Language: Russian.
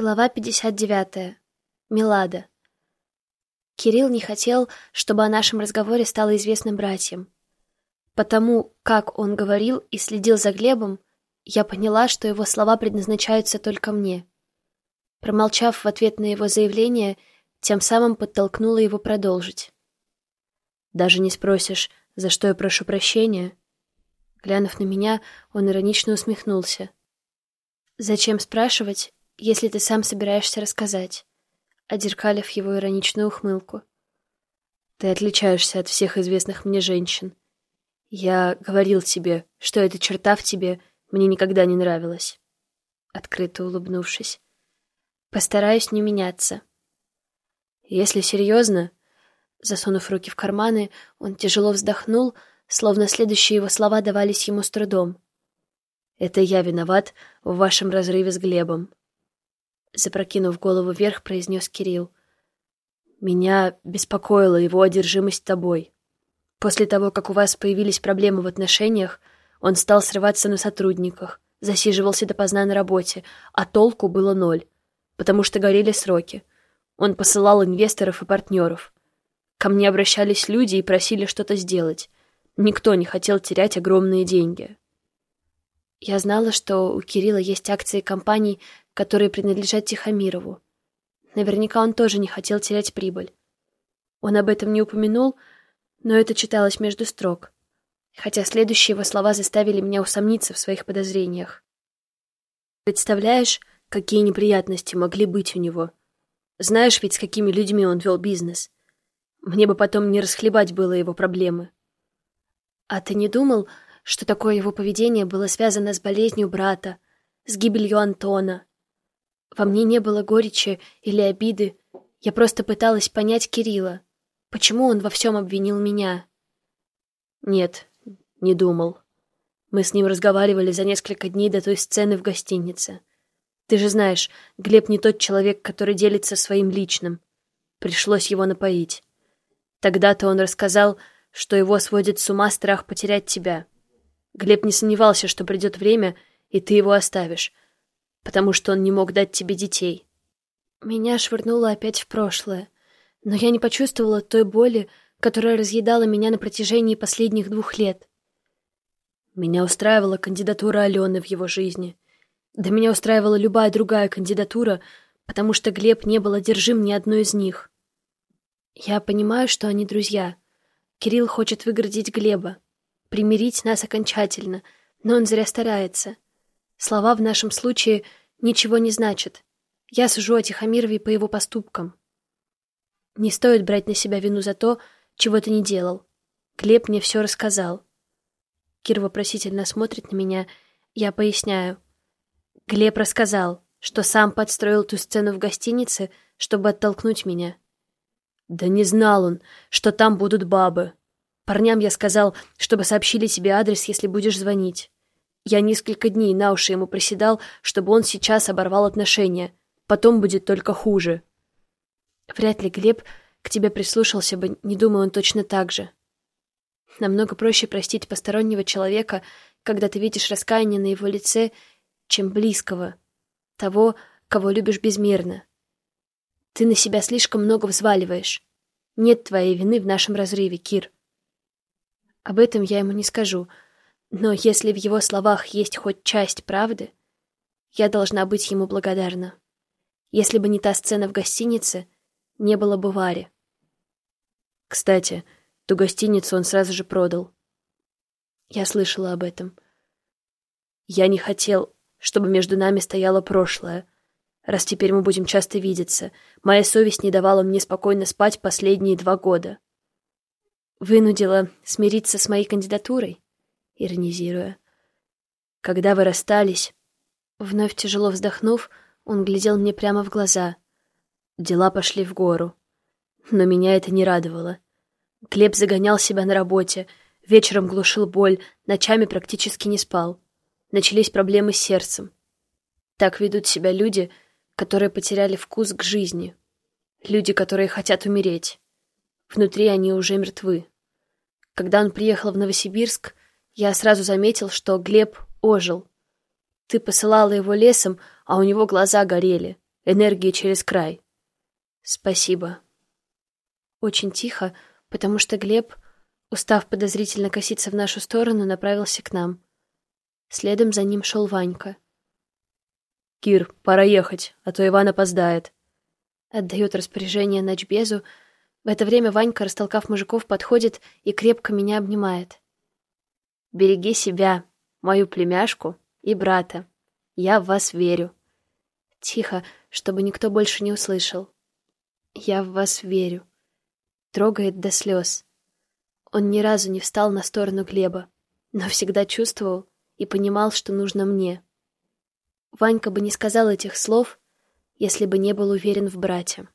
Глава 59. Милада. Кирилл не хотел, чтобы о нашем разговоре стало известным братьям. Потому, как он говорил и следил за Глебом, я поняла, что его слова предназначаются только мне. Промолчав в ответ на его заявление, тем самым подтолкнула его продолжить. «Даже не спросишь, за что я прошу прощения?» Глянув на меня, он иронично усмехнулся. «Зачем спрашивать, если ты сам собираешься рассказать?» Одеркалив его ироничную ухмылку. «Ты отличаешься от всех известных мне женщин. Я говорил тебе, что эта черта в тебе мне никогда не нравилась». Открыто улыбнувшись. «Постараюсь не меняться». «Если серьезно...» Засунув руки в карманы, он тяжело вздохнул, словно следующие его слова давались ему с трудом. «Это я виноват в вашем разрыве с Глебом запрокинув голову вверх, произнес Кирилл. Меня беспокоила его одержимость тобой. После того, как у вас появились проблемы в отношениях, он стал срываться на сотрудниках, засиживался допоздна на работе, а толку было ноль, потому что горели сроки. Он посылал инвесторов и партнеров. Ко мне обращались люди и просили что-то сделать. Никто не хотел терять огромные деньги. Я знала, что у Кирилла есть акции компаний, которые принадлежат Тихомирову. Наверняка он тоже не хотел терять прибыль. Он об этом не упомянул, но это читалось между строк, хотя следующие его слова заставили меня усомниться в своих подозрениях. Представляешь, какие неприятности могли быть у него? Знаешь ведь, с какими людьми он вел бизнес? Мне бы потом не расхлебать было его проблемы. А ты не думал, что такое его поведение было связано с болезнью брата, с гибелью Антона, во мне не было горечи или обиды. Я просто пыталась понять Кирилла. Почему он во всем обвинил меня? Нет, не думал. Мы с ним разговаривали за несколько дней до той сцены в гостинице. Ты же знаешь, Глеб не тот человек, который делится своим личным. Пришлось его напоить. Тогда-то он рассказал, что его сводит с ума страх потерять тебя. Глеб не сомневался, что придет время, и ты его оставишь, потому что он не мог дать тебе детей. Меня швырнуло опять в прошлое, но я не почувствовала той боли, которая разъедала меня на протяжении последних двух лет. Меня устраивала кандидатура Алены в его жизни. Да меня устраивала любая другая кандидатура, потому что Глеб не был одержим ни одной из них. Я понимаю, что они друзья. Кирилл хочет выгородить Глеба, примирить нас окончательно, но он зря старается — Слова в нашем случае ничего не значат. Я сужу о Тихомирове по его поступкам. Не стоит брать на себя вину за то, чего ты не делал. Глеб мне все рассказал. Кир вопросительно смотрит на меня. Я поясняю. Глеб рассказал, что сам подстроил ту сцену в гостинице, чтобы оттолкнуть меня. Да не знал он, что там будут бабы. Парням я сказал, чтобы сообщили тебе адрес, если будешь звонить. Я несколько дней на уши ему приседал, чтобы он сейчас оборвал отношения. Потом будет только хуже. Вряд ли Глеб к тебе прислушался бы, не думаю, он точно так же. Намного проще простить постороннего человека, когда ты видишь раскаяние на его лице, чем близкого, того, кого любишь безмерно. Ты на себя слишком много взваливаешь. Нет твоей вины в нашем разрыве, Кир. Об этом я ему не скажу — но если в его словах есть хоть часть правды, я должна быть ему благодарна. Если бы не та сцена в гостинице, не было бы Вари. Кстати, ту гостиницу он сразу же продал. Я слышала об этом. Я не хотел, чтобы между нами стояло прошлое. Раз теперь мы будем часто видеться, моя совесть не давала мне спокойно спать последние два года. Вынудила смириться с моей кандидатурой? иронизируя. «Когда вы расстались...» Вновь тяжело вздохнув, он глядел мне прямо в глаза. Дела пошли в гору. Но меня это не радовало. Глеб загонял себя на работе, вечером глушил боль, ночами практически не спал. Начались проблемы с сердцем. Так ведут себя люди, которые потеряли вкус к жизни. Люди, которые хотят умереть. Внутри они уже мертвы. Когда он приехал в Новосибирск, я сразу заметил, что Глеб ожил. Ты посылала его лесом, а у него глаза горели. Энергии через край. Спасибо. Очень тихо, потому что Глеб, устав подозрительно коситься в нашу сторону, направился к нам. Следом за ним шел Ванька. «Кир, пора ехать, а то Иван опоздает», Отдает распоряжение ночбезу. В это время Ванька, растолкав мужиков, подходит и крепко меня обнимает. «Береги себя, мою племяшку и брата. Я в вас верю». Тихо, чтобы никто больше не услышал. «Я в вас верю». Трогает до слез. Он ни разу не встал на сторону Глеба, но всегда чувствовал и понимал, что нужно мне. Ванька бы не сказал этих слов, если бы не был уверен в брате.